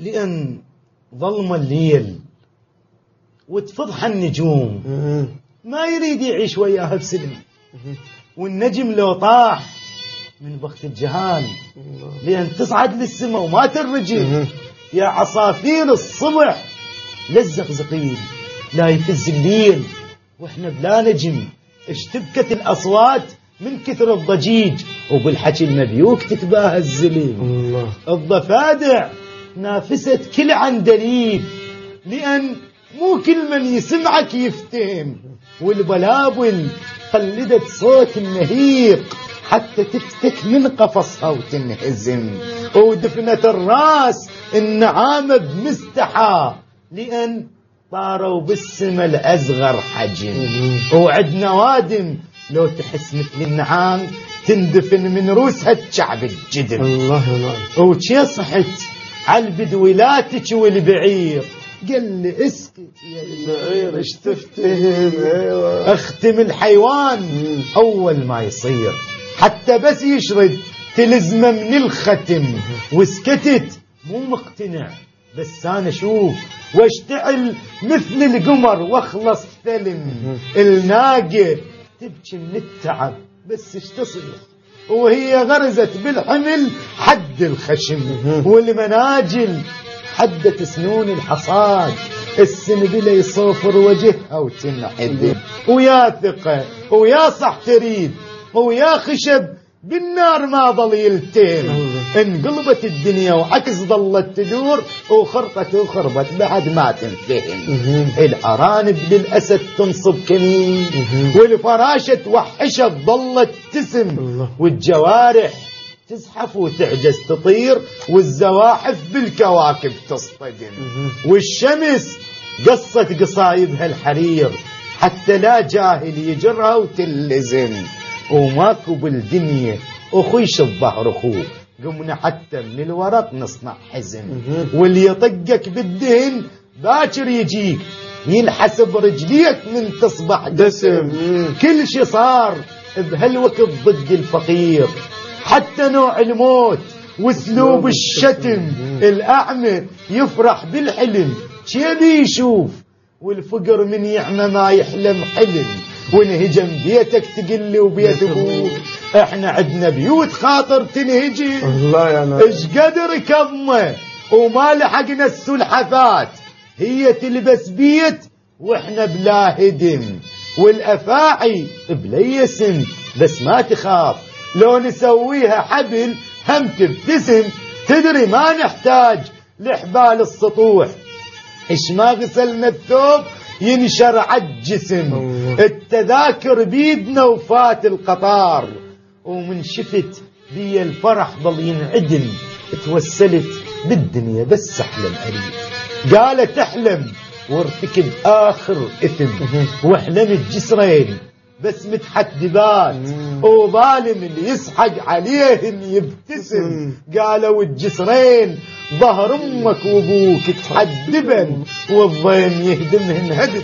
لأن ظلم الليل وتفضح النجوم. ما يريد يعيش وياها بسلم والنجم لو طاح من بخت الجهال لأن تصعد للسماء وما ترجع. يا عصافير الصبح للزقزقين لا يفز الليل. وإحنا بلا نجم. اشتبكت الأصوات من كثر الضجيج. وبالحكي المبيوك تتباهى الزليم الله. الضفادع نافست كل عندليب لأن مو كل من يسمعك يفتهم. والبلابل قلدت صوت النهيق حتى تفتك من قفصها وتنهزم ودفنت الراس النعامة بمستحى لأن طاروا بالسما الأصغر حجم. وعدنا وادم لو تحس مثل النعام تندفن من روسها تشعب الجدم. الله ينعم وشي صحت على البدويلاتك والبعير. قال لي اسكت يا البعير إيش تفتهم؟ أيوه. أختم الحيوان. أول ما يصير. حتى بس يشرد. تلزمه من الختم. وسكتت مو مقتنع. بس أنا أشوف واشتعل مثل القمر وأخلص ثلم الناقة. تبكي من التعب. بس إيش تصير؟ وهي غرزت بالحمل حد الخشم والمناجل حدت سنون الحصاد. السنبلة يصوفر وجهها وتنحدم ويا ثقة ويا صح تريد ويا خشب بالنار ما ظل يلتهم انقلبت الدنيا وعكس ظلت تدور وخرقت وخربت بعد ما تنفهم. الأرانب للأسد تنصب كمين. والفراشة توحشت ظلت تسم. والجوارح تزحف وتعجز تطير. والزواحف بالكواكب تصطدم. والشمس قصت قصايبها الحرير. حتى لا جاهل يجرها وتلزم. وماكو بالدنيا اخويش الظهر اخوه قمنا حتى من الورق نصنع حزم. واللي يطقك بالدهن باكر يجيك. ينحس برجليك من تصبح دسم كل شي صار بهالوقت ضد الفقير. حتى نوع الموت واسلوب الشتم الأعمى يفرح بالحلم. شيبي يشوف والفقر من يعمى ما يحلم حلم. وانهجم بيتك تقلي وبيت أبوك. إحنا عندنا بيوت خاطر تنهجم الله يا نعم إيش قدر كظمه وما لحقنا السلحفات. هي تلبس بيت وإحنا بلا هدم. والافاعي بلا يسم بس ما تخاف. لو نسويها حبل هم تبتسم. تدري ما نحتاج لحبال السطوح. إيش ما غسلنا الثوب ينشر عالجسم. التذاكر بيدنا وفات القطار. ومن شفت بي الفرح ظل ينعدم توسلت بالدنيا بس احلم اريد قالت احلم وارتكب اخر إثم. واحلمت جسرين بس متحدبات وظالم اللي يسحق عليهن يبتسم. قالوا الجسرين ظهر أمك وأبوك تحدبن والضيم يهدمهن هدم.